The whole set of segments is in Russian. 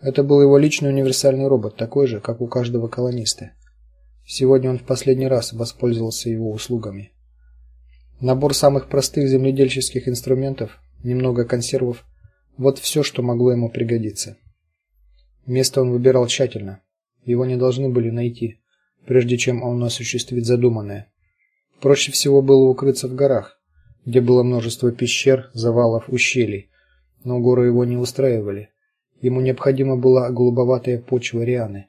Это был его личный универсальный робот, такой же, как у каждого колониста. Сегодня он в последний раз воспользовался его услугами. Набор самых простых земледельческих инструментов, немного консервов вот все, что могло ему пригодиться. Место он выбирал тщательно. Его не должны были найти, прежде чем он осуществит задуманное. Проще всего было укрыться в горах, где было множество пещер, завалов, ущелий, но горы его не устраивали. Ему необходима была голубоватая почва Рианы.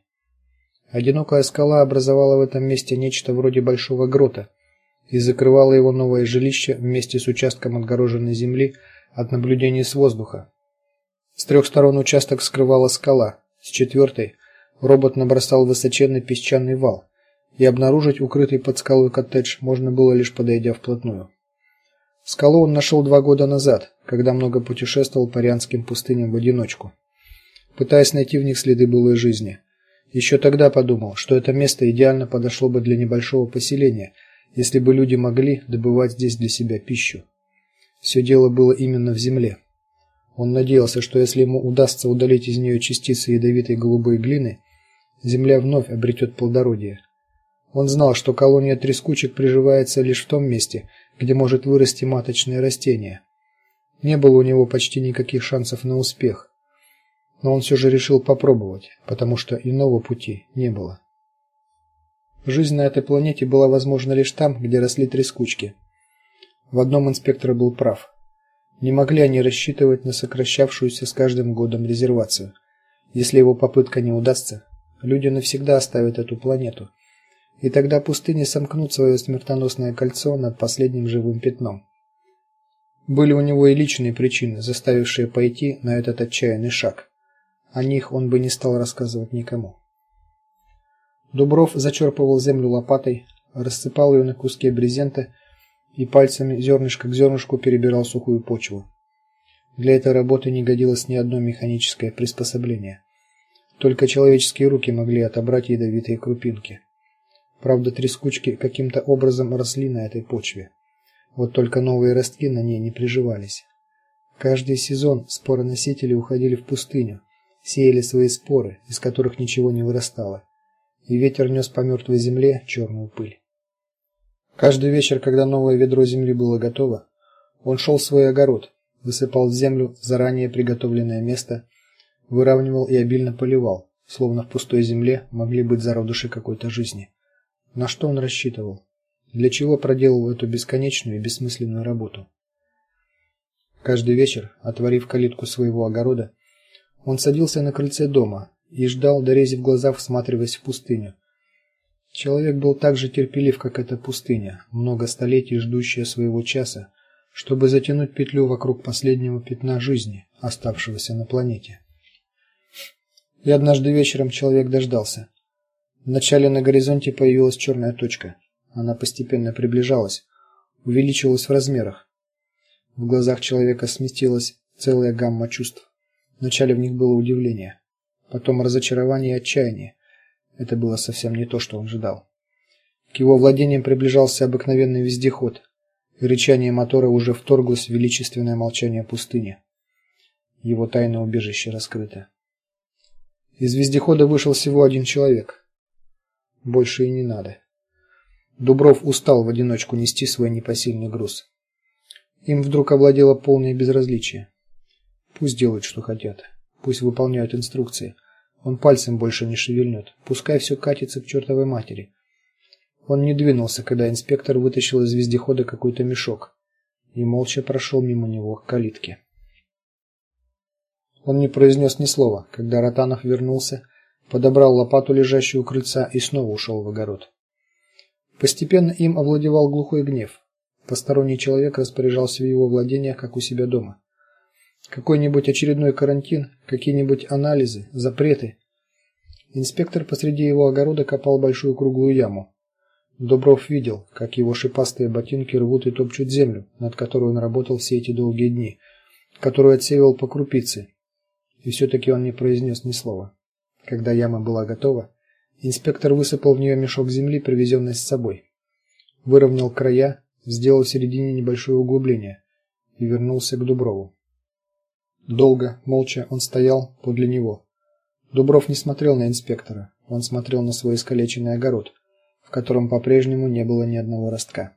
Одинокая скала образовала в этом месте нечто вроде большого грота и закрывала его новое жилище вместе с участком отгороженной земли от наблюдений с воздуха. С трех сторон участок скрывала скала, с четвертой робот набросал высоченный песчаный вал, и обнаружить укрытый под скалой коттедж можно было лишь подойдя вплотную. Скалу он нашел два года назад, когда много путешествовал по Рянским пустыням в одиночку пытаясь найти в них следы былой жизни. Еще тогда подумал, что это место идеально подошло бы для небольшого поселения, если бы люди могли добывать здесь для себя пищу. Все дело было именно в земле. Он надеялся, что если ему удастся удалить из нее частицы ядовитой голубой глины, земля вновь обретет плодородие. Он знал, что колония трескучек приживается лишь в том месте, где может вырасти маточное растение. Не было у него почти никаких шансов на успех но он все же решил попробовать, потому что иного пути не было. Жизнь на этой планете была возможна лишь там, где росли трескучки. В одном инспектор был прав. Не могли они рассчитывать на сокращавшуюся с каждым годом резервацию. Если его попытка не удастся, люди навсегда оставят эту планету. И тогда пустыни сомкнут свое смертоносное кольцо над последним живым пятном. Были у него и личные причины, заставившие пойти на этот отчаянный шаг. О них он бы не стал рассказывать никому. Дубров зачерпывал землю лопатой, рассыпал ее на куски брезента и пальцами зернышко к зернышку перебирал сухую почву. Для этой работы не годилось ни одно механическое приспособление. Только человеческие руки могли отобрать ядовитые крупинки. Правда, трескучки каким-то образом росли на этой почве. Вот только новые ростки на ней не приживались. Каждый сезон спороносители уходили в пустыню, сеяли свои споры, из которых ничего не вырастало, и ветер нес по мертвой земле черную пыль. Каждый вечер, когда новое ведро земли было готово, он шел в свой огород, высыпал в землю заранее приготовленное место, выравнивал и обильно поливал, словно в пустой земле могли быть зародыши какой-то жизни. На что он рассчитывал? Для чего проделывал эту бесконечную и бессмысленную работу? Каждый вечер, отворив калитку своего огорода, он садился на крыльце дома и ждал, дорезив глаза, всматриваясь в пустыню. Человек был так же терпелив, как эта пустыня, много столетий ждущая своего часа, чтобы затянуть петлю вокруг последнего пятна жизни, оставшегося на планете. И однажды вечером человек дождался. Вначале на горизонте появилась черная точка. Она постепенно приближалась, увеличивалась в размерах. В глазах человека сместилась целая гамма чувств. Вначале в них было удивление, потом разочарование и отчаяние. Это было совсем не то, что он ожидал. К его владениям приближался обыкновенный вездеход, и рычание мотора уже вторглось в величественное молчание пустыни. Его тайное убежище раскрыто. Из вездехода вышел всего один человек. Больше и не надо. Дубров устал в одиночку нести свой непосильный груз. Им вдруг овладело полное безразличие. Пусть делают, что хотят. Пусть выполняют инструкции. Он пальцем больше не шевельнет. Пускай все катится к чертовой матери. Он не двинулся, когда инспектор вытащил из вездехода какой-то мешок и молча прошел мимо него к калитке. Он не произнес ни слова, когда Ротанов вернулся, подобрал лопату, лежащую у крыльца, и снова ушел в огород. Постепенно им овладевал глухой гнев. Посторонний человек распоряжался в его владениях, как у себя дома. Какой-нибудь очередной карантин, какие-нибудь анализы, запреты. Инспектор посреди его огорода копал большую круглую яму. Добров видел, как его шипастые ботинки рвут и топчут землю, над которой он работал все эти долгие дни, которую отсеивал по крупице. И все таки он не произнес ни слова. Когда яма была готова, инспектор высыпал в нее мешок земли, привезенный с собой. Выровнял края, сделал в середине небольшое углубление и вернулся к Дуброву. Долго, молча он стоял подле него. Дубров не смотрел на инспектора, он смотрел на свой искалеченный огород, в котором по-прежнему не было ни одного ростка.